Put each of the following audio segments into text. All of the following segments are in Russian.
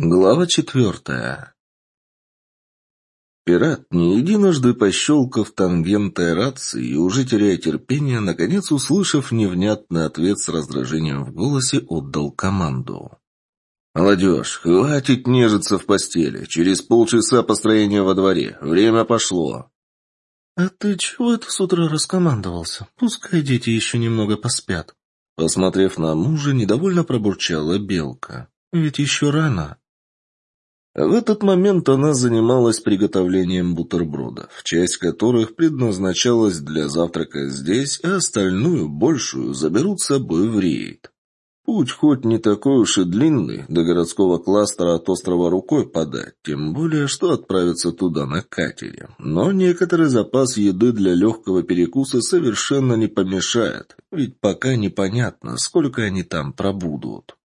Глава четвертая. Пират, не единожды пощелкав тангентой рации и уже теряя терпение, наконец, услышав невнятный ответ с раздражением в голосе, отдал команду. «Молодежь, хватит нежиться в постели. Через полчаса построения во дворе. Время пошло». «А ты чего это с утра раскомандовался? Пускай дети еще немного поспят». Посмотрев на мужа, недовольно пробурчала Белка. «Ведь еще рано». В этот момент она занималась приготовлением бутербродов, часть которых предназначалась для завтрака здесь, а остальную, большую, заберут с собой в рейд. Путь хоть не такой уж и длинный, до городского кластера от острова рукой подать, тем более, что отправиться туда на катере. Но некоторый запас еды для легкого перекуса совершенно не помешает, ведь пока непонятно, сколько они там пробудут.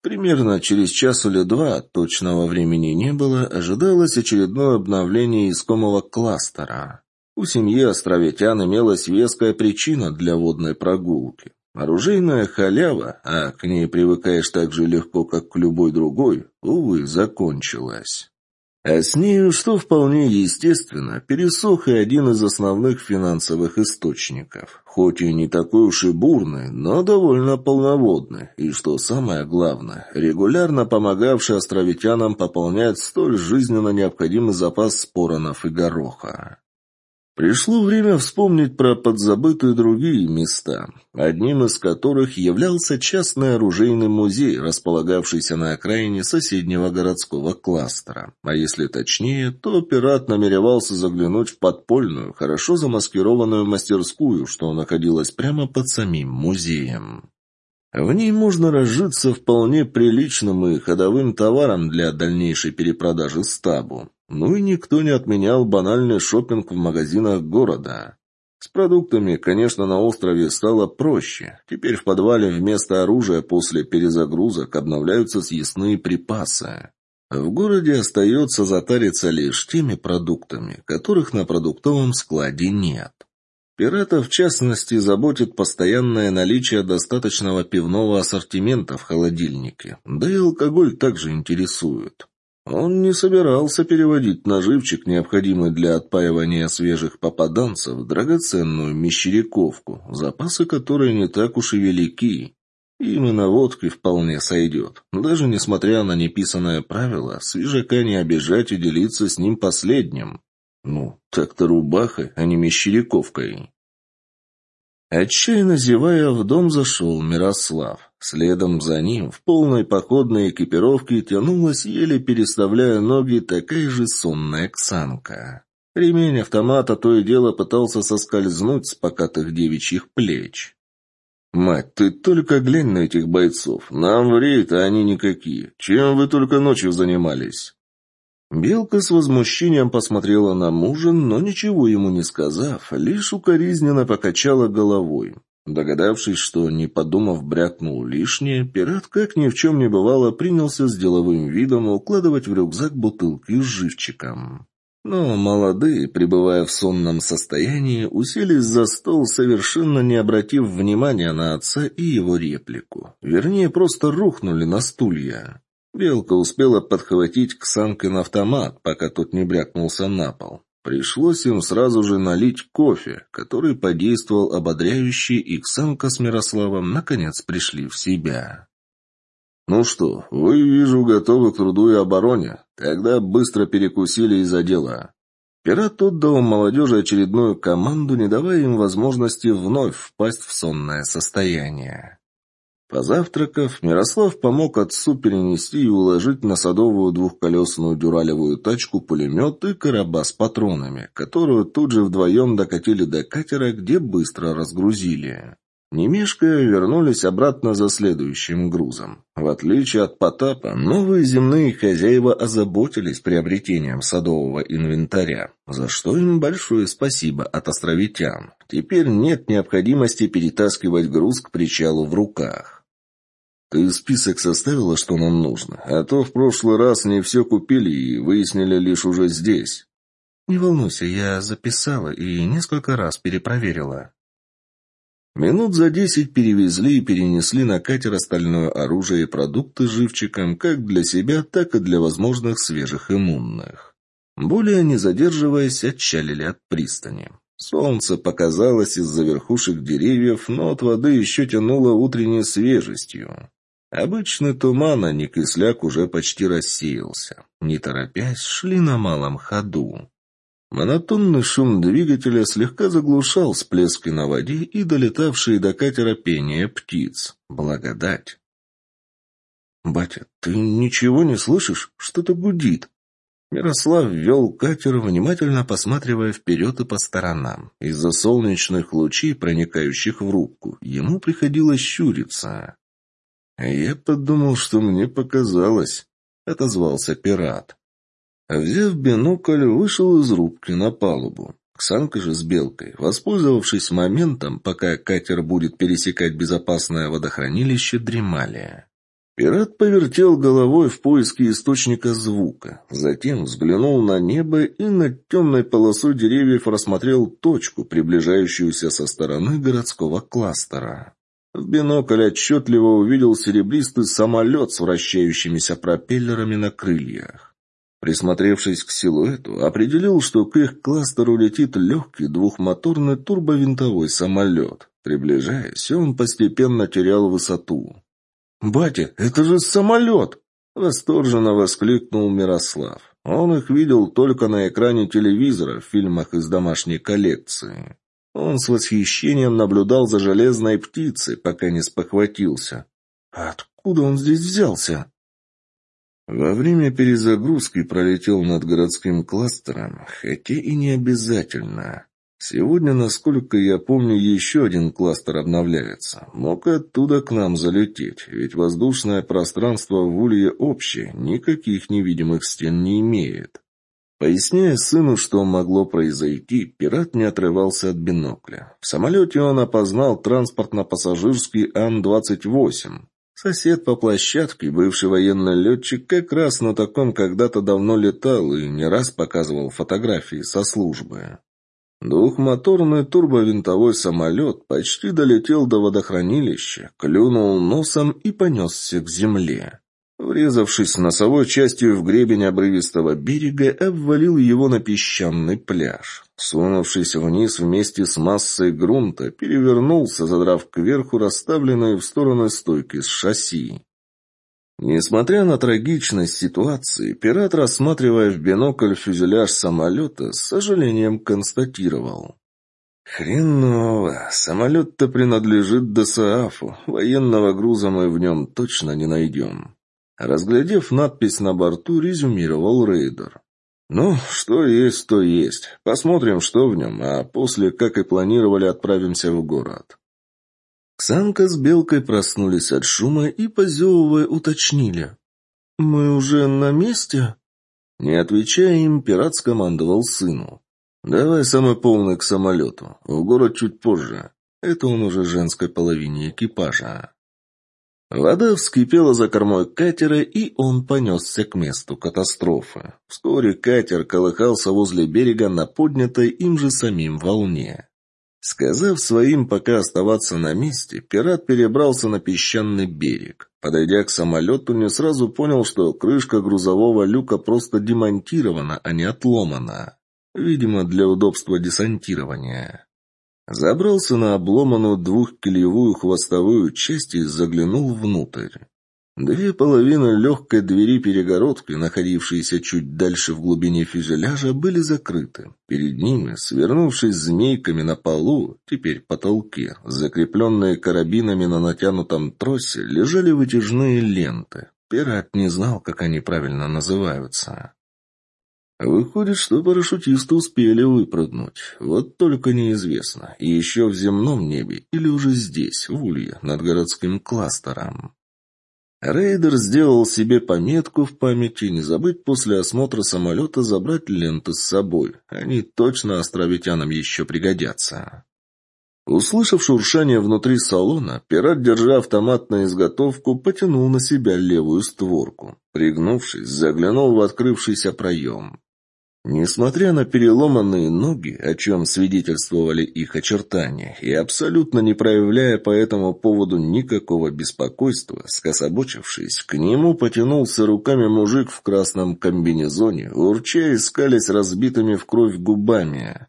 Примерно через час или два, точного времени не было, ожидалось очередное обновление искомого кластера. У семьи островитян имелась веская причина для водной прогулки. Оружейная халява, а к ней привыкаешь так же легко, как к любой другой, увы, закончилась. А с нею, что вполне естественно, пересох и один из основных финансовых источников. Хоть и не такой уж и бурный, но довольно полноводный. И что самое главное, регулярно помогавший островитянам пополнять столь жизненно необходимый запас споронов и гороха. Пришло время вспомнить про подзабытые другие места, одним из которых являлся частный оружейный музей, располагавшийся на окраине соседнего городского кластера. А если точнее, то пират намеревался заглянуть в подпольную, хорошо замаскированную мастерскую, что находилась прямо под самим музеем. В ней можно разжиться вполне приличным и ходовым товаром для дальнейшей перепродажи стабу. Ну и никто не отменял банальный шопинг в магазинах города. С продуктами, конечно, на острове стало проще. Теперь в подвале вместо оружия после перезагрузок обновляются съестные припасы. В городе остается затариться лишь теми продуктами, которых на продуктовом складе нет. Пирата, в частности, заботит постоянное наличие достаточного пивного ассортимента в холодильнике, да и алкоголь также интересует. Он не собирался переводить наживчик, необходимый для отпаивания свежих попаданцев, в драгоценную мещеряковку, запасы которой не так уж и велики. Именно водки вполне сойдет. Даже несмотря на неписанное правило, свежака не обижать и делиться с ним последним. Ну, так-то рубахой, а не мещеряковкой. Отчаянно зевая, в дом зашел Мирослав. Следом за ним, в полной походной экипировке, тянулась, еле переставляя ноги, такая же сонная Ксанка. Ремень автомата то и дело пытался соскользнуть с покатых девичьих плеч. «Мать, ты только глянь на этих бойцов. Нам в а они никакие. Чем вы только ночью занимались?» Белка с возмущением посмотрела на мужа, но ничего ему не сказав, лишь укоризненно покачала головой. Догадавшись, что, не подумав, брякнул лишнее, пират, как ни в чем не бывало, принялся с деловым видом укладывать в рюкзак бутылки с живчиком. Но молодые, пребывая в сонном состоянии, уселись за стол, совершенно не обратив внимания на отца и его реплику. Вернее, просто рухнули на стулья. Белка успела подхватить Ксанкин автомат, пока тот не брякнулся на пол. Пришлось им сразу же налить кофе, который подействовал ободряюще, и Ксанка с Мирославом наконец пришли в себя. «Ну что, вы, вижу, готовы к труду и обороне. Тогда быстро перекусили из-за дела». Пират отдал молодежи очередную команду, не давая им возможности вновь впасть в сонное состояние. Позавтракав, Мирослав помог отцу перенести и уложить на садовую двухколесную дюралевую тачку пулемет и короба с патронами, которую тут же вдвоем докатили до катера, где быстро разгрузили. Не мешкая, вернулись обратно за следующим грузом. В отличие от Потапа, новые земные хозяева озаботились приобретением садового инвентаря, за что им большое спасибо от островитян. Теперь нет необходимости перетаскивать груз к причалу в руках. Ты список составила, что нам нужно, а то в прошлый раз не все купили и выяснили лишь уже здесь. Не волнуйся, я записала и несколько раз перепроверила. Минут за десять перевезли и перенесли на катер остальное оружие и продукты живчиком как для себя, так и для возможных свежих иммунных. Более не задерживаясь, отчалили от пристани. Солнце показалось из-за верхушек деревьев, но от воды еще тянуло утренней свежестью. Обычный туман, а не кисляк, уже почти рассеялся. Не торопясь, шли на малом ходу. Монотонный шум двигателя слегка заглушал всплески на воде и долетавшие до катера пение птиц. Благодать. «Батя, ты ничего не слышишь? Что-то гудит?» Мирослав вел катер, внимательно посматривая вперед и по сторонам. Из-за солнечных лучей, проникающих в рубку, ему приходилось щуриться. «Я подумал, что мне показалось», — отозвался пират. Взяв бинокль, вышел из рубки на палубу. Ксанка же с Белкой, воспользовавшись моментом, пока катер будет пересекать безопасное водохранилище, дремали. Пират повертел головой в поиске источника звука, затем взглянул на небо и над темной полосой деревьев рассмотрел точку, приближающуюся со стороны городского кластера. В бинокль отчетливо увидел серебристый самолет с вращающимися пропеллерами на крыльях. Присмотревшись к силуэту, определил, что к их кластеру летит легкий двухмоторный турбовинтовой самолет. Приближаясь, он постепенно терял высоту. «Батя, это же самолет!» — восторженно воскликнул Мирослав. Он их видел только на экране телевизора в фильмах из домашней коллекции. Он с восхищением наблюдал за железной птицей, пока не спохватился. «Откуда он здесь взялся?» Во время перезагрузки пролетел над городским кластером, хотя и не обязательно. Сегодня, насколько я помню, еще один кластер обновляется. Мог оттуда к нам залететь, ведь воздушное пространство в Улье общее, никаких невидимых стен не имеет. Поясняя сыну, что могло произойти, пират не отрывался от бинокля. В самолете он опознал транспортно-пассажирский Ан-28. Сосед по площадке, бывший военный летчик, как раз на таком когда-то давно летал и не раз показывал фотографии со службы. Двухмоторный турбовинтовой самолет почти долетел до водохранилища, клюнул носом и понесся к земле. Врезавшись носовой частью в гребень обрывистого берега, обвалил его на песчаный пляж. Сунувшись вниз вместе с массой грунта, перевернулся, задрав кверху расставленные в стороны стойки с шасси. Несмотря на трагичность ситуации, пират, рассматривая в бинокль фюзеляж самолета, с сожалением констатировал. «Хреново. Самолет-то принадлежит ДСАФу. Военного груза мы в нем точно не найдем». Разглядев надпись на борту, резюмировал рейдер. «Ну, что есть, то есть. Посмотрим, что в нем, а после, как и планировали, отправимся в город». Ксанка с Белкой проснулись от шума и, позевывая, уточнили. «Мы уже на месте?» Не отвечая им, пират скомандовал сыну. «Давай самый полный к самолету. В город чуть позже. Это он уже женской половине экипажа». Вода вскипела за кормой катера, и он понесся к месту катастрофы. Вскоре катер колыхался возле берега на поднятой им же самим волне. Сказав своим пока оставаться на месте, пират перебрался на песчаный берег. Подойдя к самолету, не сразу понял, что крышка грузового люка просто демонтирована, а не отломана. Видимо, для удобства десантирования. Забрался на обломанную двухкилевую хвостовую часть и заглянул внутрь. Две половины легкой двери перегородки, находившиеся чуть дальше в глубине фюзеляжа, были закрыты. Перед ними, свернувшись змейками на полу, теперь потолке, закрепленные карабинами на натянутом тросе, лежали вытяжные ленты. Пират не знал, как они правильно называются. Выходит, что парашютисты успели выпрыгнуть. Вот только неизвестно, еще в земном небе или уже здесь, в Улье, над городским кластером. Рейдер сделал себе пометку в памяти не забыть после осмотра самолета забрать ленты с собой. Они точно островитянам еще пригодятся. Услышав шуршание внутри салона, пират, держа автомат на изготовку, потянул на себя левую створку. Пригнувшись, заглянул в открывшийся проем. Несмотря на переломанные ноги, о чем свидетельствовали их очертания, и абсолютно не проявляя по этому поводу никакого беспокойства, скособочившись, к нему потянулся руками мужик в красном комбинезоне, урча и скались разбитыми в кровь губами.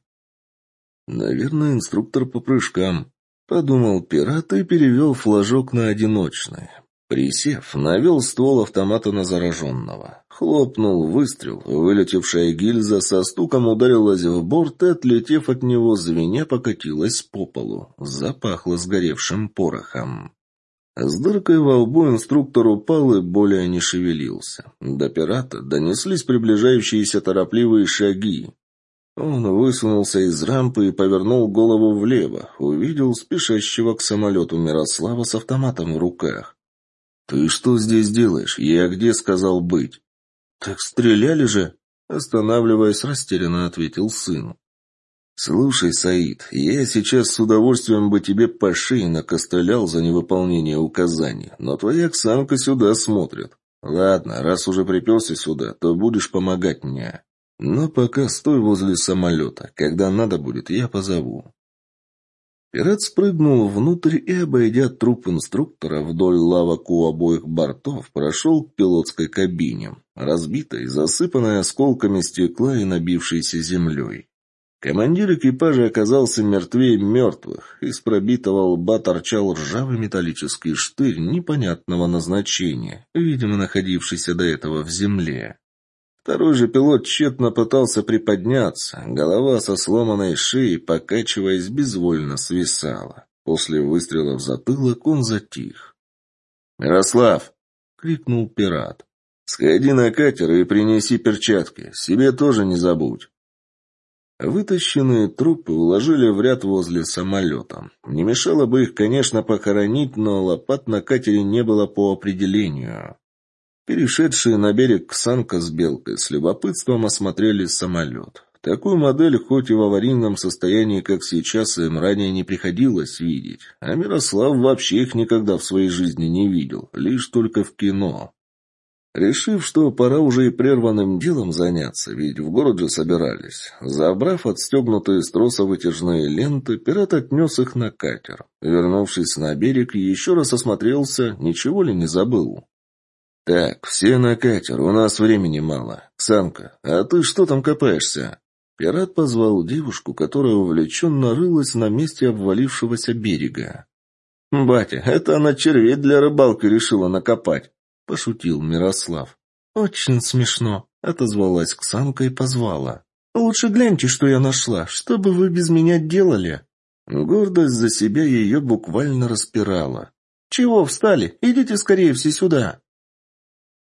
«Наверное, инструктор по прыжкам», — подумал пират и перевел флажок на одиночный. Присев, навел ствол автомата на зараженного. Хлопнул выстрел, вылетевшая гильза со стуком ударилась в борт и, отлетев от него, звеня покатилась по полу. Запахло сгоревшим порохом. С дыркой во лбу инструктор упал и более не шевелился. До пирата донеслись приближающиеся торопливые шаги. Он высунулся из рампы и повернул голову влево, увидел спешащего к самолету Мирослава с автоматом в руках. «Ты что здесь делаешь? Я где сказал быть?» «Так стреляли же!» Останавливаясь, растерянно ответил сын. «Слушай, Саид, я сейчас с удовольствием бы тебе по шее накостылял за невыполнение указаний, но твоя Оксанка сюда смотрит. Ладно, раз уже приперся сюда, то будешь помогать мне. Но пока стой возле самолета. Когда надо будет, я позову». Пират спрыгнул внутрь и, обойдя труп инструктора вдоль лавок у обоих бортов, прошел к пилотской кабине, разбитой, засыпанной осколками стекла и набившейся землей. Командир экипажа оказался мертвее мертвых. Из пробитого лба торчал ржавый металлический штырь непонятного назначения, видимо, находившийся до этого в земле. Второй же пилот тщетно пытался приподняться. Голова со сломанной шеей, покачиваясь, безвольно свисала. После выстрела в затылок он затих. «Мирослав!» — крикнул пират. «Сходи на катер и принеси перчатки. Себе тоже не забудь». Вытащенные трупы уложили в ряд возле самолета. Не мешало бы их, конечно, похоронить, но лопат на катере не было по определению. Перешедшие на берег Ксанка с Белкой с любопытством осмотрели самолет. Такую модель, хоть и в аварийном состоянии, как сейчас, им ранее не приходилось видеть. А Мирослав вообще их никогда в своей жизни не видел, лишь только в кино. Решив, что пора уже и прерванным делом заняться, ведь в городе собирались, забрав отстегнутые с троса вытяжные ленты, пират отнес их на катер. Вернувшись на берег, еще раз осмотрелся, ничего ли не забыл. «Так, все на катер, у нас времени мало. Самка, а ты что там копаешься?» Пират позвал девушку, которая увлеченно рылась на месте обвалившегося берега. «Батя, это она червей для рыбалки решила накопать», — пошутил Мирослав. «Очень смешно», — отозвалась Ксанка и позвала. «Лучше гляньте, что я нашла. Что бы вы без меня делали?» Гордость за себя ее буквально распирала. «Чего встали? Идите скорее все сюда!»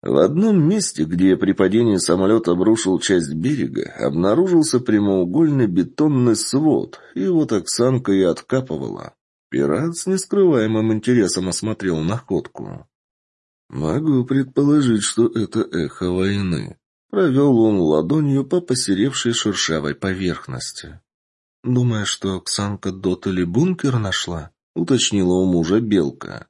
В одном месте, где при падении самолет обрушил часть берега, обнаружился прямоугольный бетонный свод, и вот Оксанка и откапывала. Пират с нескрываемым интересом осмотрел находку. «Могу предположить, что это эхо войны», — провел он ладонью по посеревшей шершавой поверхности. «Думая, что Оксанка дот или бункер нашла?» — уточнила у мужа Белка.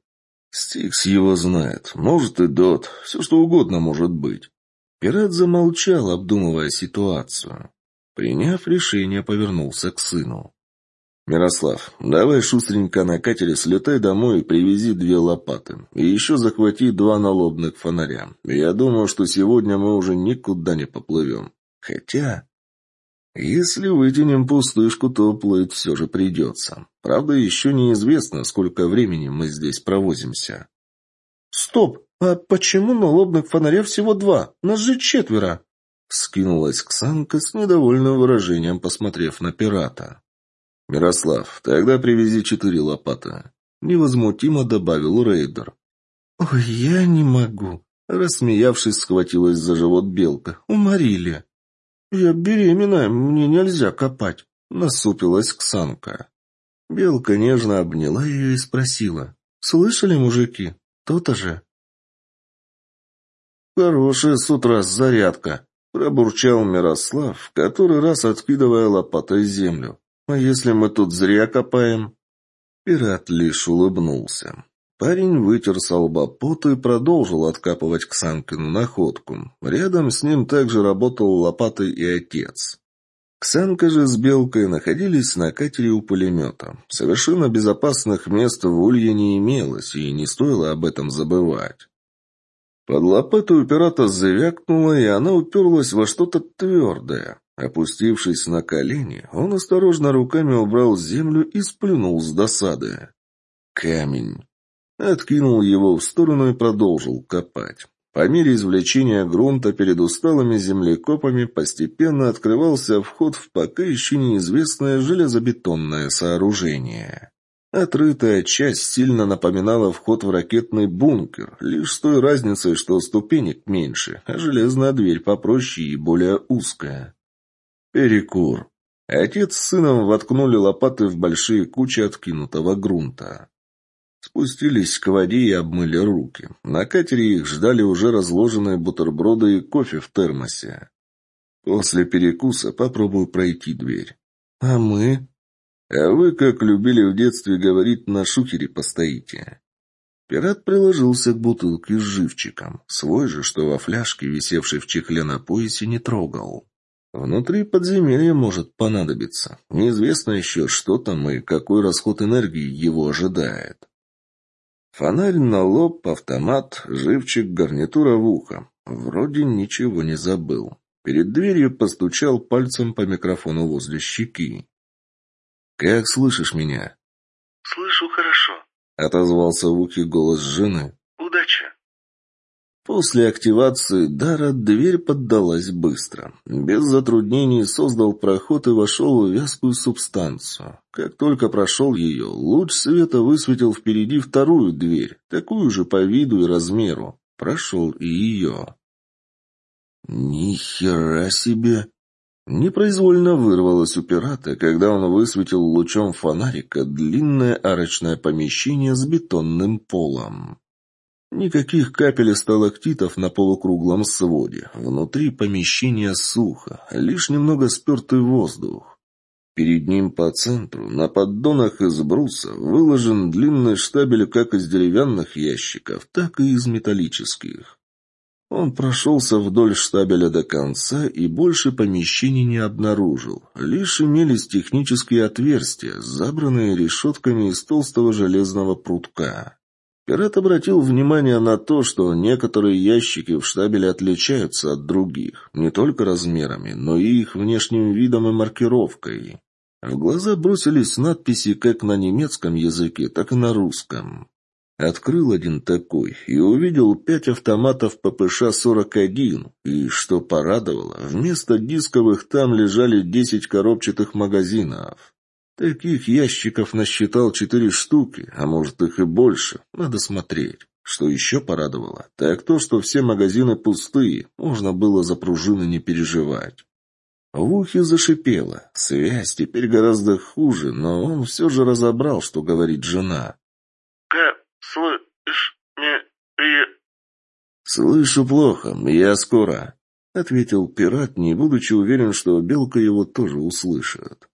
Стикс его знает. Может и Дот. Все что угодно может быть. Пират замолчал, обдумывая ситуацию. Приняв решение, повернулся к сыну. «Мирослав, давай шустренько на катере слетай домой и привези две лопаты. И еще захвати два налобных фонаря. Я думаю, что сегодня мы уже никуда не поплывем. Хотя...» Если вытянем пустышку, то плыть все же придется. Правда, еще неизвестно, сколько времени мы здесь провозимся. «Стоп! А почему налобных фонаря всего два? Нас же четверо!» Скинулась Ксанка с недовольным выражением, посмотрев на пирата. «Мирослав, тогда привези четыре лопаты», — невозмутимо добавил рейдер. «Ой, я не могу», — рассмеявшись, схватилась за живот белка. «Уморили». «Я беременная, мне нельзя копать», — насупилась Ксанка. Белка нежно обняла ее и спросила. «Слышали, мужики? То-то же». «Хорошая с утра зарядка», — пробурчал Мирослав, который раз откидывая лопатой землю. «А если мы тут зря копаем?» Пират лишь улыбнулся. Парень вытер с лба пот и продолжил откапывать Ксанкину находку. Рядом с ним также работал лопатой и отец. Ксанка же с Белкой находились на катере у пулемета. Совершенно безопасных мест в Улье не имелось, и не стоило об этом забывать. Под лопатой у пирата завякнуло, и она уперлась во что-то твердое. Опустившись на колени, он осторожно руками убрал землю и сплюнул с досады. Камень. Откинул его в сторону и продолжил копать. По мере извлечения грунта перед усталыми землекопами постепенно открывался вход в пока еще неизвестное железобетонное сооружение. Отрытая часть сильно напоминала вход в ракетный бункер, лишь с той разницей, что ступенек меньше, а железная дверь попроще и более узкая. Перекур. Отец с сыном воткнули лопаты в большие кучи откинутого грунта. Спустились к воде и обмыли руки. На катере их ждали уже разложенные бутерброды и кофе в термосе. После перекуса попробую пройти дверь. А мы? А вы, как любили в детстве говорить, на шухере постоите. Пират приложился к бутылке с живчиком. Свой же, что во фляжке, висевшей в чехле на поясе, не трогал. Внутри подземелья может понадобиться. Неизвестно еще, что там и какой расход энергии его ожидает. Фонарь на лоб, автомат, живчик, гарнитура в ухо. Вроде ничего не забыл. Перед дверью постучал пальцем по микрофону возле щеки. «Как слышишь меня?» «Слышу хорошо», — отозвался в ухе голос жены. После активации дара дверь поддалась быстро. Без затруднений создал проход и вошел в вязкую субстанцию. Как только прошел ее, луч света высветил впереди вторую дверь, такую же по виду и размеру. Прошел и ее. «Ни хера себе!» Непроизвольно вырвалось у пирата, когда он высветил лучом фонарика длинное арочное помещение с бетонным полом. Никаких капель и сталактитов на полукруглом своде. Внутри помещения сухо, лишь немного спертый воздух. Перед ним по центру, на поддонах из бруса, выложен длинный штабель как из деревянных ящиков, так и из металлических. Он прошелся вдоль штабеля до конца и больше помещений не обнаружил. Лишь имелись технические отверстия, забранные решетками из толстого железного прутка. Пират обратил внимание на то, что некоторые ящики в штабеле отличаются от других, не только размерами, но и их внешним видом и маркировкой. В глаза бросились надписи как на немецком языке, так и на русском. Открыл один такой и увидел пять автоматов ППШ-41, и, что порадовало, вместо дисковых там лежали десять коробчатых магазинов. Таких ящиков насчитал четыре штуки, а может их и больше. Надо смотреть. Что еще порадовало, так то, что все магазины пустые, можно было за пружины не переживать. В ухе зашипело. Связь теперь гораздо хуже, но он все же разобрал, что говорит жена. «Как слышь меня?» «Слышу плохо, я скоро», — ответил пират, не будучи уверен, что Белка его тоже услышит.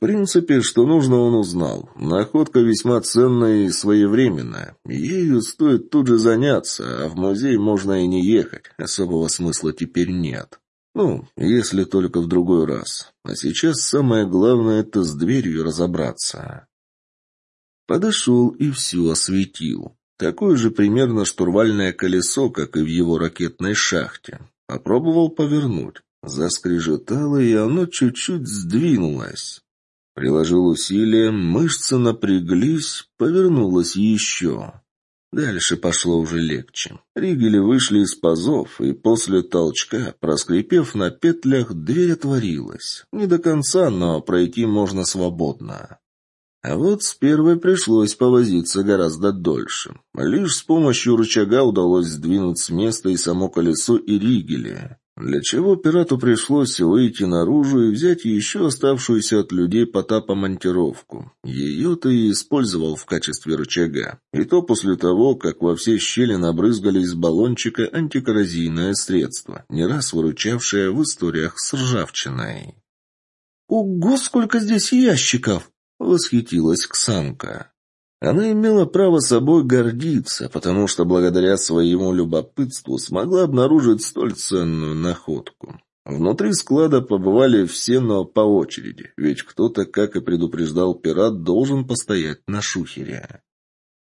Принципе, что нужно, он узнал. Находка весьма ценная и своевременная. Ею стоит тут же заняться, а в музей можно и не ехать. Особого смысла теперь нет. Ну, если только в другой раз. А сейчас самое главное — это с дверью разобраться. Подошел и все осветил. Такое же примерно штурвальное колесо, как и в его ракетной шахте. Попробовал повернуть. Заскрежетало, и оно чуть-чуть сдвинулось. Приложил усилия, мышцы напряглись, повернулась еще. Дальше пошло уже легче. Ригели вышли из пазов, и после толчка, проскрипев на петлях, дверь отворилась. Не до конца, но пройти можно свободно. А вот с первой пришлось повозиться гораздо дольше. Лишь с помощью рычага удалось сдвинуть с места и само колесо, и ригели. Для чего пирату пришлось выйти наружу и взять еще оставшуюся от людей Потапа монтировку. Ее-то и использовал в качестве рычага. И то после того, как во все щели набрызгали из баллончика антикоррозийное средство, не раз выручавшее в историях с ржавчиной. «Ого, сколько здесь ящиков!» — восхитилась Ксанка. Она имела право собой гордиться, потому что благодаря своему любопытству смогла обнаружить столь ценную находку. Внутри склада побывали все, но по очереди, ведь кто-то, как и предупреждал пират, должен постоять на шухере.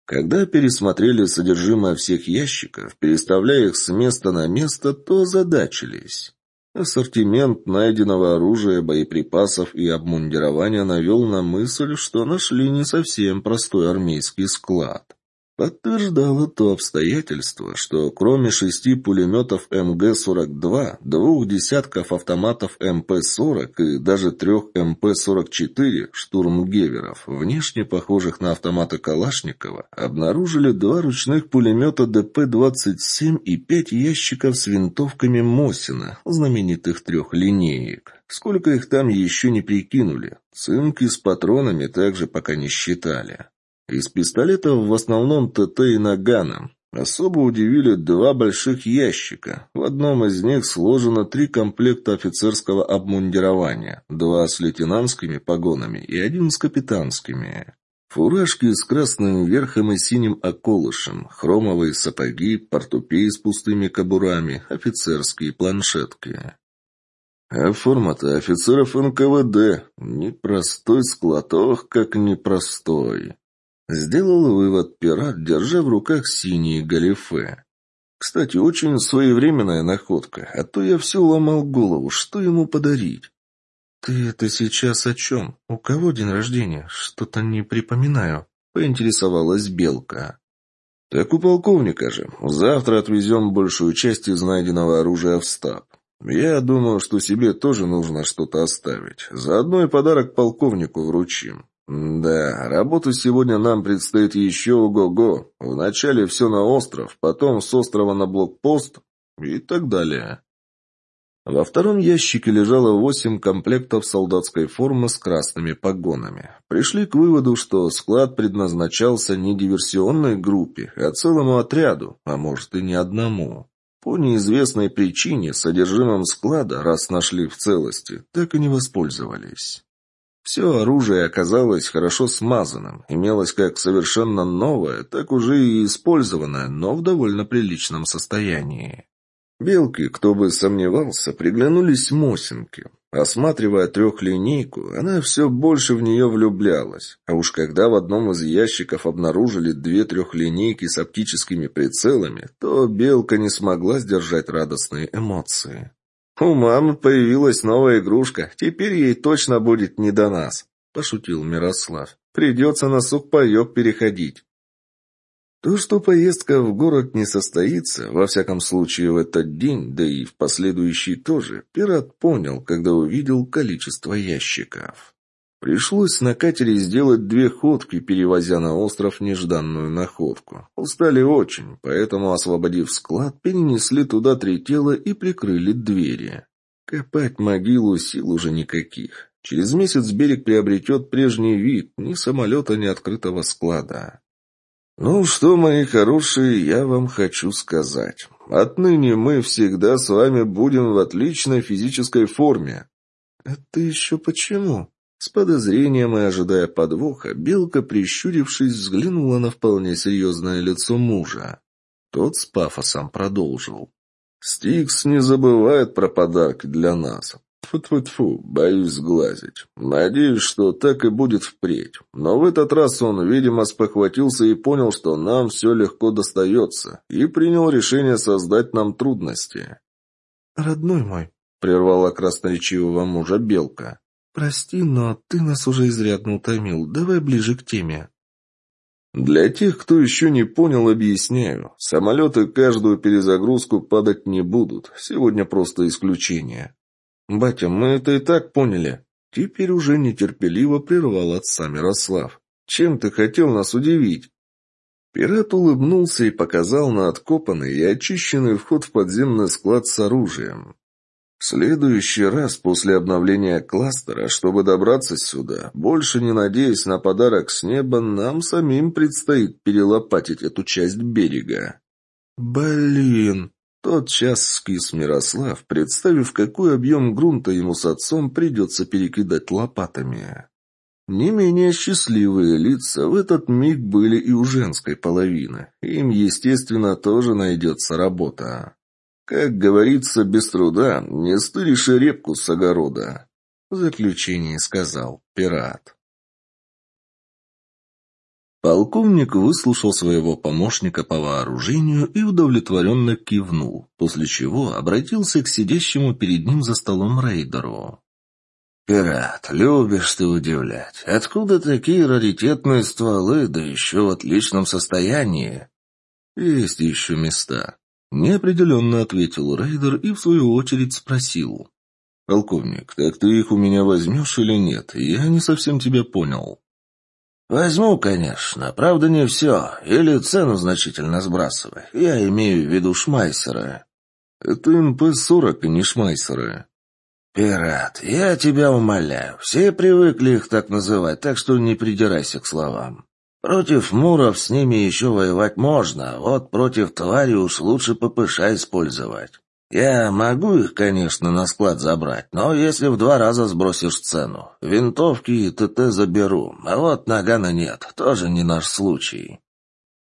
Когда пересмотрели содержимое всех ящиков, переставляя их с места на место, то задачились. Ассортимент найденного оружия, боеприпасов и обмундирования навел на мысль, что нашли не совсем простой армейский склад подтверждало то обстоятельство, что кроме шести пулеметов МГ-42, двух десятков автоматов МП-40 и даже трех МП-44 штурмгеверов, внешне похожих на автоматы Калашникова, обнаружили два ручных пулемета ДП-27 и пять ящиков с винтовками Мосина, знаменитых трех линеек. Сколько их там еще не прикинули. Цинки с патронами также пока не считали. Из пистолетов в основном ТТ и Нагана. Особо удивили два больших ящика. В одном из них сложено три комплекта офицерского обмундирования, два с лейтенантскими погонами и один с капитанскими. Фуражки с красным верхом и синим околышем, хромовые сапоги, портупеи с пустыми кобурами, офицерские планшетки. А форма-то офицеров НКВД. Непростой склад, ох, как непростой. Сделал вывод пират, держа в руках синие галифе. Кстати, очень своевременная находка, а то я все ломал голову, что ему подарить. «Ты это сейчас о чем? У кого день рождения? Что-то не припоминаю», — поинтересовалась Белка. «Так у полковника же. Завтра отвезем большую часть из найденного оружия в стаб. Я думаю, что себе тоже нужно что-то оставить. Заодно и подарок полковнику вручим. «Да, работу сегодня нам предстоит еще ого-го. Вначале все на остров, потом с острова на блокпост и так далее». Во втором ящике лежало восемь комплектов солдатской формы с красными погонами. Пришли к выводу, что склад предназначался не диверсионной группе, а целому отряду, а может и не одному. По неизвестной причине содержимым склада, раз нашли в целости, так и не воспользовались. Все оружие оказалось хорошо смазанным, имелось как совершенно новое, так уже и использованное, но в довольно приличном состоянии. Белки, кто бы сомневался, приглянулись Мосинке. Осматривая трехлинейку, она все больше в нее влюблялась. А уж когда в одном из ящиков обнаружили две трехлинейки с оптическими прицелами, то Белка не смогла сдержать радостные эмоции. «У мамы появилась новая игрушка. Теперь ей точно будет не до нас», — пошутил Мирослав. «Придется на сухпайок переходить». То, что поездка в город не состоится, во всяком случае в этот день, да и в последующий тоже, пират понял, когда увидел количество ящиков. Пришлось на катере сделать две ходки, перевозя на остров нежданную находку. Устали очень, поэтому, освободив склад, перенесли туда три тела и прикрыли двери. Копать могилу сил уже никаких. Через месяц берег приобретет прежний вид, ни самолета, ни открытого склада. «Ну что, мои хорошие, я вам хочу сказать. Отныне мы всегда с вами будем в отличной физической форме». «Это еще почему?» С подозрением и ожидая подвоха, Белка, прищурившись, взглянула на вполне серьезное лицо мужа. Тот с пафосом продолжил. «Стикс не забывает про подарки для нас. Тьфу-тьфу-тьфу, боюсь сглазить. Надеюсь, что так и будет впредь. Но в этот раз он, видимо, спохватился и понял, что нам все легко достается, и принял решение создать нам трудности». «Родной мой», — прервала красноречивого мужа Белка, «Прости, но ты нас уже изрядно утомил. Давай ближе к теме». Для тех, кто еще не понял, объясняю. Самолеты каждую перезагрузку падать не будут. Сегодня просто исключение. Батя, мы это и так поняли. Теперь уже нетерпеливо прервал отца Мирослав. Чем ты хотел нас удивить? Пират улыбнулся и показал на откопанный и очищенный вход в подземный склад с оружием. Следующий раз после обновления кластера, чтобы добраться сюда, больше не надеясь на подарок с неба, нам самим предстоит перелопатить эту часть берега. Блин! Тот час скис Мирослав, представив, какой объем грунта ему с отцом придется перекидать лопатами. Не менее счастливые лица в этот миг были и у женской половины. Им, естественно, тоже найдется работа. Как говорится, без труда не стыришь и репку с огорода. В заключении сказал пират. Полковник выслушал своего помощника по вооружению и удовлетворенно кивнул, после чего обратился к сидящему перед ним за столом рейдеру. «Пират, любишь ты удивлять. Откуда такие раритетные стволы, да еще в отличном состоянии?» «Есть еще места», — неопределенно ответил рейдер и в свою очередь спросил. «Полковник, так ты их у меня возьмешь или нет? Я не совсем тебя понял». «Возьму, конечно. Правда, не все. Или цену значительно сбрасывай. Я имею в виду шмайсеры». «Это МП-40, и не шмайсеры». «Пират, я тебя умоляю. Все привыкли их так называть, так что не придирайся к словам. Против муров с ними еще воевать можно, вот против твари уж лучше ППШ использовать. «Я могу их, конечно, на склад забрать, но если в два раза сбросишь цену. Винтовки и ТТ заберу, а вот нагана нет, тоже не наш случай».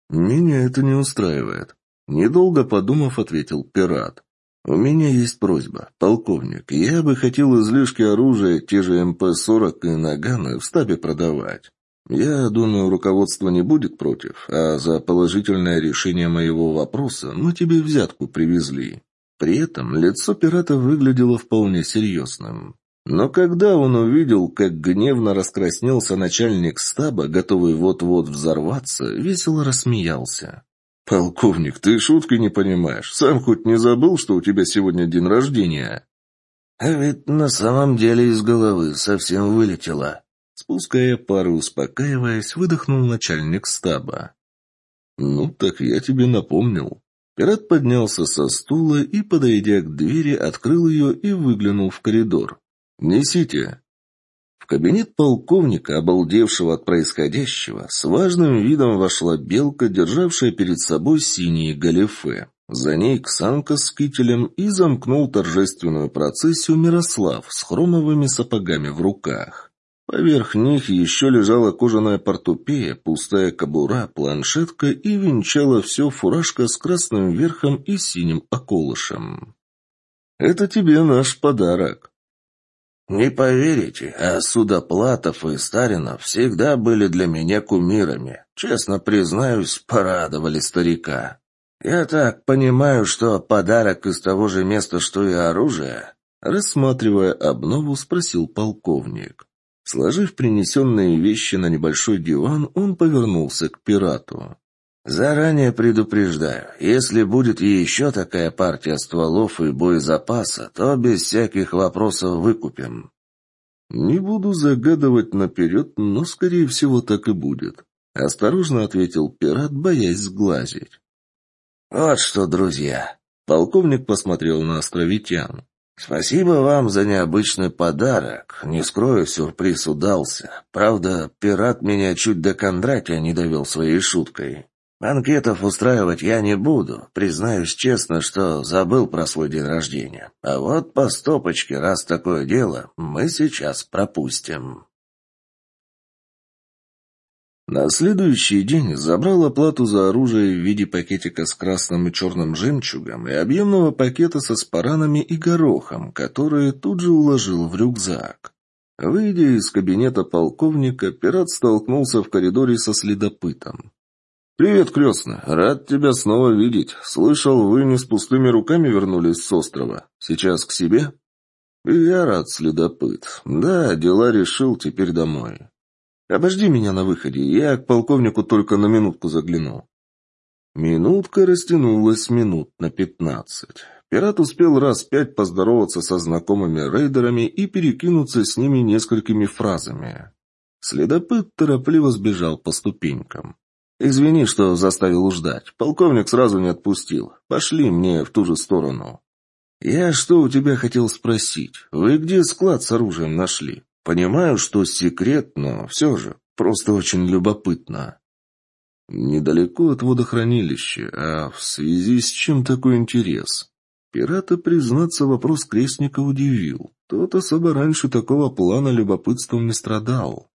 «Меня это не устраивает», — недолго подумав, ответил пират. «У меня есть просьба, полковник. Я бы хотел излишки оружия, те же МП-40 и наганы, в стабе продавать. Я думаю, руководство не будет против, а за положительное решение моего вопроса мы тебе взятку привезли». При этом лицо пирата выглядело вполне серьезным. Но когда он увидел, как гневно раскраснелся начальник стаба, готовый вот-вот взорваться, весело рассмеялся. «Полковник, ты шутки не понимаешь. Сам хоть не забыл, что у тебя сегодня день рождения?» «А ведь на самом деле из головы совсем вылетело». Спуская пару, успокаиваясь, выдохнул начальник стаба. «Ну, так я тебе напомнил». Пират поднялся со стула и, подойдя к двери, открыл ее и выглянул в коридор. «Несите!» В кабинет полковника, обалдевшего от происходящего, с важным видом вошла белка, державшая перед собой синие галифе. За ней Ксанка с кителем и замкнул торжественную процессию Мирослав с хромовыми сапогами в руках. Поверх них еще лежала кожаная портупея, пустая кобура, планшетка и венчала все фуражка с красным верхом и синим околышем. «Это тебе наш подарок». «Не поверите, а Судоплатов и Старинов всегда были для меня кумирами. Честно признаюсь, порадовали старика. Я так понимаю, что подарок из того же места, что и оружие?» Рассматривая обнову, спросил полковник. Сложив принесенные вещи на небольшой диван, он повернулся к пирату. «Заранее предупреждаю, если будет еще такая партия стволов и боезапаса, то без всяких вопросов выкупим». «Не буду загадывать наперед, но, скорее всего, так и будет», — осторожно ответил пират, боясь сглазить. «Вот что, друзья!» — полковник посмотрел на островитян. «Спасибо вам за необычный подарок. Не скрою, сюрприз удался. Правда, пират меня чуть до Кондратия не довел своей шуткой. Банкетов устраивать я не буду. Признаюсь честно, что забыл про свой день рождения. А вот по стопочке, раз такое дело, мы сейчас пропустим». На следующий день забрал оплату за оружие в виде пакетика с красным и черным жемчугом и объемного пакета со спаранами и горохом, которые тут же уложил в рюкзак. Выйдя из кабинета полковника, пират столкнулся в коридоре со следопытом. «Привет, крестный. Рад тебя снова видеть. Слышал, вы не с пустыми руками вернулись с острова. Сейчас к себе?» «Я рад, следопыт. Да, дела решил, теперь домой. «Обожди меня на выходе, я к полковнику только на минутку загляну». Минутка растянулась минут на пятнадцать. Пират успел раз пять поздороваться со знакомыми рейдерами и перекинуться с ними несколькими фразами. Следопыт торопливо сбежал по ступенькам. «Извини, что заставил ждать. Полковник сразу не отпустил. Пошли мне в ту же сторону». «Я что у тебя хотел спросить? Вы где склад с оружием нашли? Понимаю, что секрет, но все же, просто очень любопытно. Недалеко от водохранилища, а в связи с чем такой интерес? Пирата, признаться, вопрос крестника удивил. Тот особо раньше такого плана любопытством не страдал.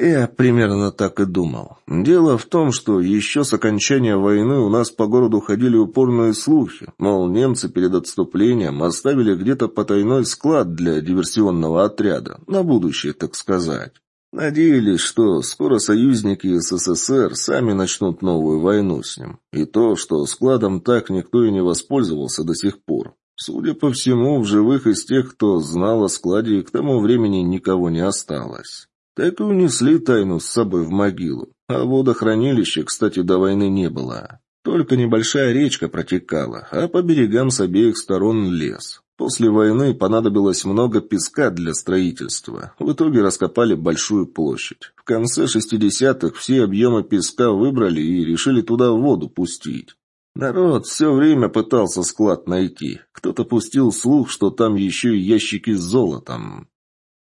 Я примерно так и думал. Дело в том, что еще с окончания войны у нас по городу ходили упорные слухи, мол, немцы перед отступлением оставили где-то потайной склад для диверсионного отряда, на будущее, так сказать. Надеялись, что скоро союзники СССР сами начнут новую войну с ним. И то, что складом так никто и не воспользовался до сих пор. Судя по всему, в живых из тех, кто знал о складе, к тому времени никого не осталось. Так и унесли тайну с собой в могилу. А водохранилища, кстати, до войны не было. Только небольшая речка протекала, а по берегам с обеих сторон лес. После войны понадобилось много песка для строительства. В итоге раскопали большую площадь. В конце 60-х все объемы песка выбрали и решили туда воду пустить. Народ все время пытался склад найти. Кто-то пустил слух, что там еще и ящики с золотом.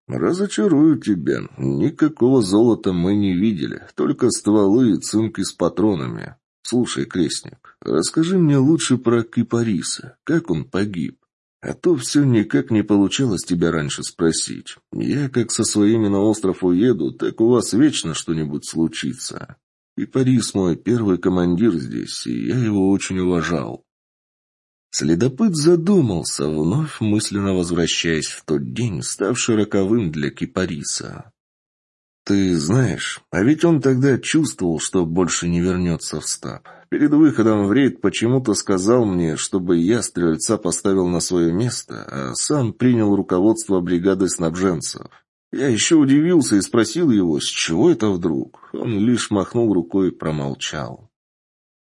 «Разочарую тебя. Никакого золота мы не видели, только стволы и цинки с патронами. Слушай, крестник, расскажи мне лучше про Кипариса. Как он погиб? А то все никак не получалось тебя раньше спросить. Я как со своими на остров уеду, так у вас вечно что-нибудь случится. Кипарис мой первый командир здесь, и я его очень уважал. Следопыт задумался, вновь мысленно возвращаясь в тот день, ставший роковым для Кипариса. «Ты знаешь, а ведь он тогда чувствовал, что больше не вернется в стаб. Перед выходом в рейд почему-то сказал мне, чтобы я стрельца поставил на свое место, а сам принял руководство бригады снабженцев. Я еще удивился и спросил его, с чего это вдруг. Он лишь махнул рукой и промолчал.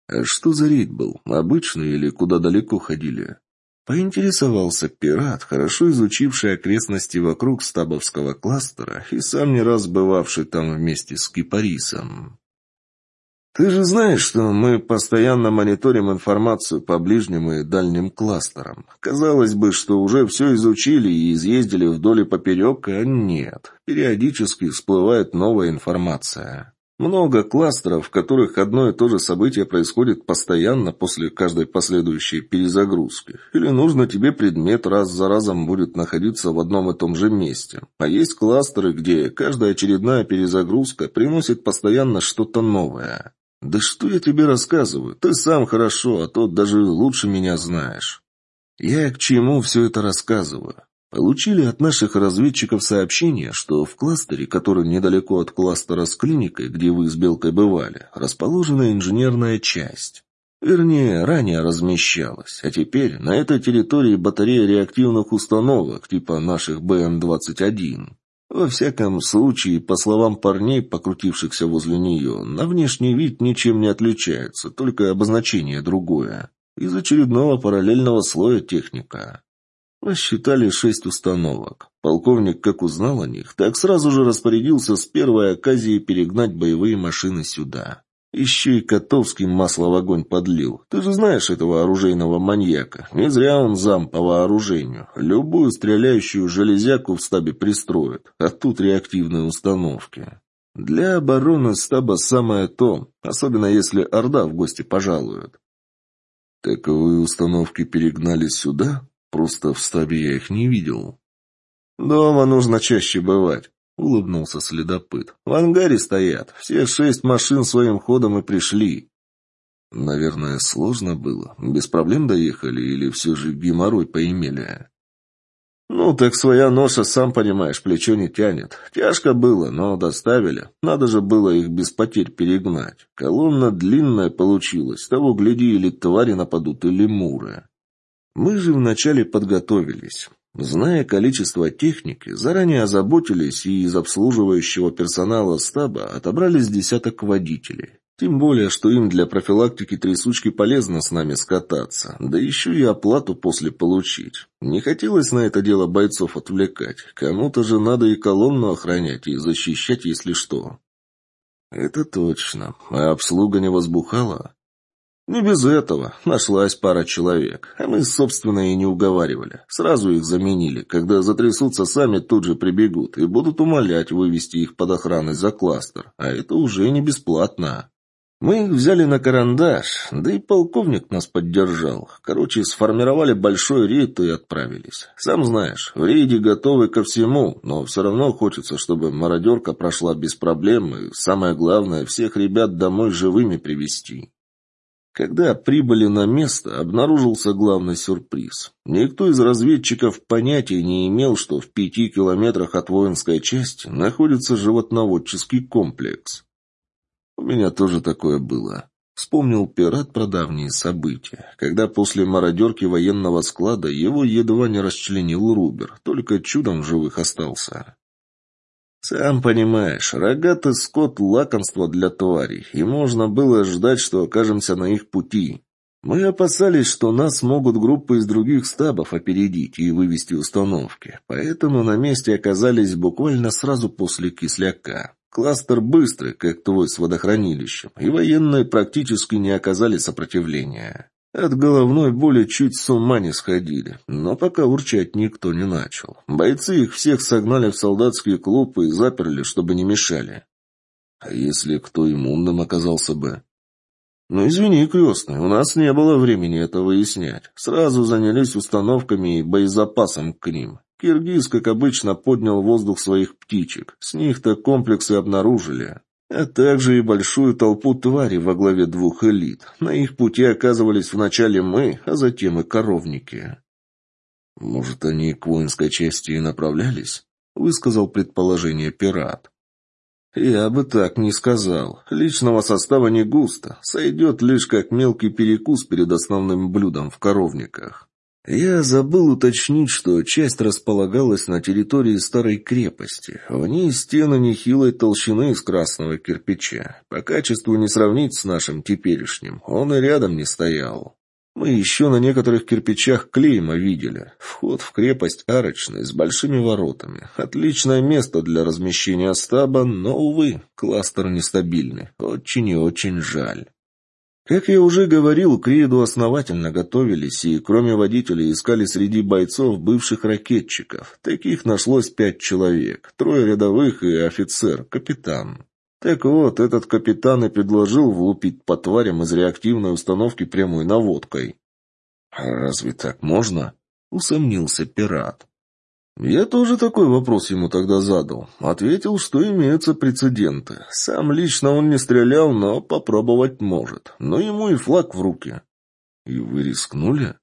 «А что за рейд был? Обычный или куда далеко ходили?» Поинтересовался пират, хорошо изучивший окрестности вокруг стабовского кластера и сам не раз бывавший там вместе с Кипарисом. «Ты же знаешь, что мы постоянно мониторим информацию по ближним и дальним кластерам. Казалось бы, что уже все изучили и изъездили вдоль и поперек, а нет. Периодически всплывает новая информация». Много кластеров, в которых одно и то же событие происходит постоянно после каждой последующей перезагрузки. Или нужно тебе предмет раз за разом будет находиться в одном и том же месте. А есть кластеры, где каждая очередная перезагрузка приносит постоянно что-то новое. Да что я тебе рассказываю? Ты сам хорошо, а то даже лучше меня знаешь. Я к чему все это рассказываю? Получили от наших разведчиков сообщение, что в кластере, который недалеко от кластера с клиникой, где вы с Белкой бывали, расположена инженерная часть. Вернее, ранее размещалась, а теперь на этой территории батарея реактивных установок типа наших БМ-21. Во всяком случае, по словам парней, покрутившихся возле нее, на внешний вид ничем не отличается, только обозначение другое. Из очередного параллельного слоя техника. Рассчитали шесть установок. Полковник, как узнал о них, так сразу же распорядился с первой оказией перегнать боевые машины сюда. Еще и Котовский масло в огонь подлил. Ты же знаешь этого оружейного маньяка. Не зря он зам по вооружению. Любую стреляющую железяку в стабе пристроит. А тут реактивные установки. Для обороны стаба самое то, особенно если Орда в гости пожалует. «Таковые установки перегнали сюда?» Просто в стабе я их не видел. «Дома нужно чаще бывать», — улыбнулся следопыт. «В ангаре стоят. Все шесть машин своим ходом и пришли». «Наверное, сложно было. Без проблем доехали или все же геморрой поимели?» «Ну, так своя ноша, сам понимаешь, плечо не тянет. Тяжко было, но доставили. Надо же было их без потерь перегнать. Колонна длинная получилась. Того, гляди, или твари нападут, или муры. Мы же вначале подготовились. Зная количество техники, заранее озаботились и из обслуживающего персонала стаба отобрали десяток водителей. Тем более, что им для профилактики трясучки полезно с нами скататься, да еще и оплату после получить. Не хотелось на это дело бойцов отвлекать. Кому-то же надо и колонну охранять, и защищать, если что. Это точно. А обслуга не возбухала? Не без этого. Нашлась пара человек. А мы, собственно, и не уговаривали. Сразу их заменили. Когда затрясутся сами, тут же прибегут и будут умолять вывести их под охраной за кластер. А это уже не бесплатно. Мы их взяли на карандаш, да и полковник нас поддержал. Короче, сформировали большой рейд и отправились. Сам знаешь, в рейде готовы ко всему, но все равно хочется, чтобы мародерка прошла без проблем и, самое главное, всех ребят домой живыми привести. Когда прибыли на место, обнаружился главный сюрприз. Никто из разведчиков понятия не имел, что в пяти километрах от воинской части находится животноводческий комплекс. У меня тоже такое было. Вспомнил пират про давние события, когда после мародерки военного склада его едва не расчленил Рубер, только чудом живых остался. Сам понимаешь, рогатый скот — лакомство для тварей, и можно было ждать, что окажемся на их пути. Мы опасались, что нас могут группы из других стабов опередить и вывести установки, поэтому на месте оказались буквально сразу после кисляка. Кластер быстрый, как твой с водохранилищем, и военные практически не оказали сопротивления. От головной боли чуть с ума не сходили, но пока урчать никто не начал. Бойцы их всех согнали в солдатские клубы и заперли, чтобы не мешали. А если кто иммунным оказался бы? Ну, извини, крестный, у нас не было времени это выяснять. Сразу занялись установками и боезапасом к ним. Киргиз, как обычно, поднял воздух своих птичек. С них-то комплексы обнаружили. А также и большую толпу тварей во главе двух элит. На их пути оказывались вначале мы, а затем и коровники. «Может, они к воинской части и направлялись?» — высказал предположение пират. «Я бы так не сказал. Личного состава не густо. Сойдет лишь как мелкий перекус перед основным блюдом в коровниках. Я забыл уточнить, что часть располагалась на территории старой крепости. В ней стены нехилой толщины из красного кирпича. По качеству не сравнить с нашим теперешним. Он и рядом не стоял. Мы еще на некоторых кирпичах клейма видели. Вход в крепость арочный, с большими воротами. Отличное место для размещения стаба, но, увы, кластер нестабильный. Очень и очень жаль. Как я уже говорил, к рейду основательно готовились и, кроме водителей, искали среди бойцов бывших ракетчиков. Таких нашлось пять человек, трое рядовых и офицер, капитан. Так вот, этот капитан и предложил влупить по тварям из реактивной установки прямой наводкой. «Разве так можно?» — усомнился пират. Я тоже такой вопрос ему тогда задал. Ответил, что имеются прецеденты. Сам лично он не стрелял, но попробовать может. Но ему и флаг в руки. И вы рискнули?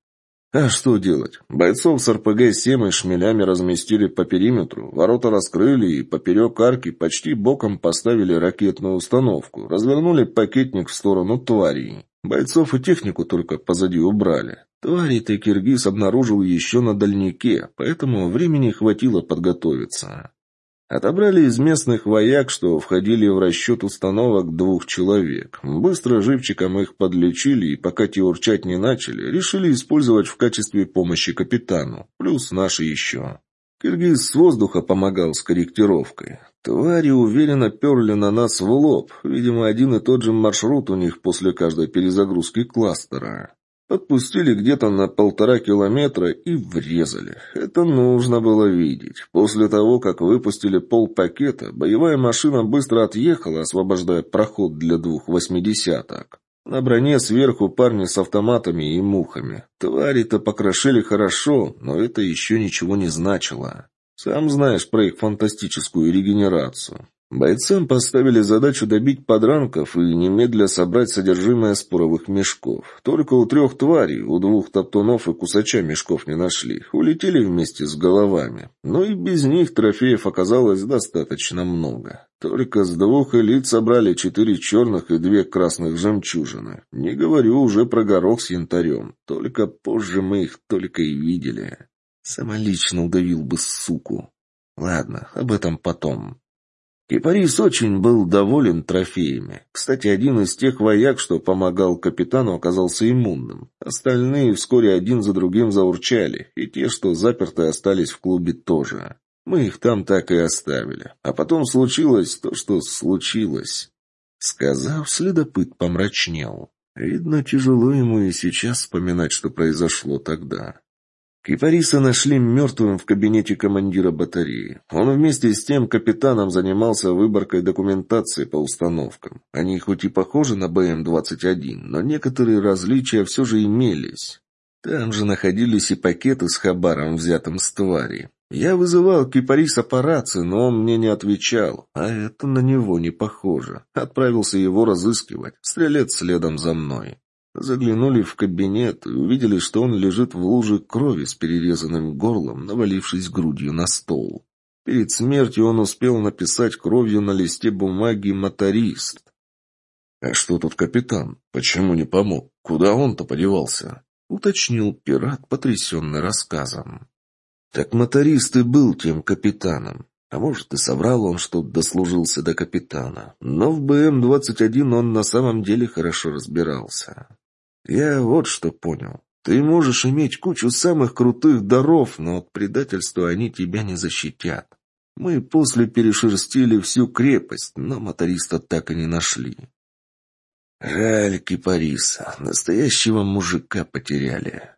А что делать? Бойцов с РПГ-7 и шмелями разместили по периметру, ворота раскрыли и поперек арки почти боком поставили ракетную установку, развернули пакетник в сторону тварей. Бойцов и технику только позади убрали. Тварей-то Киргиз обнаружил еще на дальнике, поэтому времени хватило подготовиться. Отобрали из местных вояк, что входили в расчет установок двух человек. Быстро живчиком их подлечили, и пока те урчать не начали, решили использовать в качестве помощи капитану, плюс наши еще. Киргиз с воздуха помогал с корректировкой. Твари уверенно перли на нас в лоб. Видимо, один и тот же маршрут у них после каждой перезагрузки кластера. Подпустили где-то на полтора километра и врезали. Это нужно было видеть. После того, как выпустили полпакета, боевая машина быстро отъехала, освобождая проход для двух восьмидесяток. На броне сверху парни с автоматами и мухами. Твари-то покрошили хорошо, но это еще ничего не значило. Сам знаешь про их фантастическую регенерацию. Бойцам поставили задачу добить подранков и немедля собрать содержимое споровых мешков. Только у трех тварей, у двух топтунов и кусача мешков не нашли. Улетели вместе с головами. Но и без них трофеев оказалось достаточно много. Только с двух элит собрали четыре черных и две красных жемчужины. Не говорю уже про горох с янтарем. Только позже мы их только и видели. Самолично удавил бы суку. Ладно, об этом потом. Кипарис очень был доволен трофеями. Кстати, один из тех вояк, что помогал капитану, оказался иммунным. Остальные вскоре один за другим заурчали, и те, что заперты, остались в клубе тоже. Мы их там так и оставили. А потом случилось то, что случилось. Сказав, следопыт помрачнел. Видно, тяжело ему и сейчас вспоминать, что произошло тогда. Кипариса нашли мертвым в кабинете командира батареи. Он вместе с тем капитаном занимался выборкой документации по установкам. Они хоть и похожи на БМ-21, но некоторые различия все же имелись. Там же находились и пакеты с хабаром, взятым с твари. Я вызывал Кипариса по рации, но он мне не отвечал, а это на него не похоже. Отправился его разыскивать, стрелец следом за мной. Заглянули в кабинет и увидели, что он лежит в луже крови с перерезанным горлом, навалившись грудью на стол. Перед смертью он успел написать кровью на листе бумаги «Моторист». «А что тут капитан? Почему не помог? Куда он-то подевался?» — уточнил пират, потрясенный рассказом. «Так моторист и был тем капитаном. А может, и соврал он, что дослужился до капитана. Но в БМ-21 он на самом деле хорошо разбирался. Я вот что понял. Ты можешь иметь кучу самых крутых даров, но от предательства они тебя не защитят. Мы после перешерстили всю крепость, но моториста так и не нашли. Жаль Кипариса. Настоящего мужика потеряли.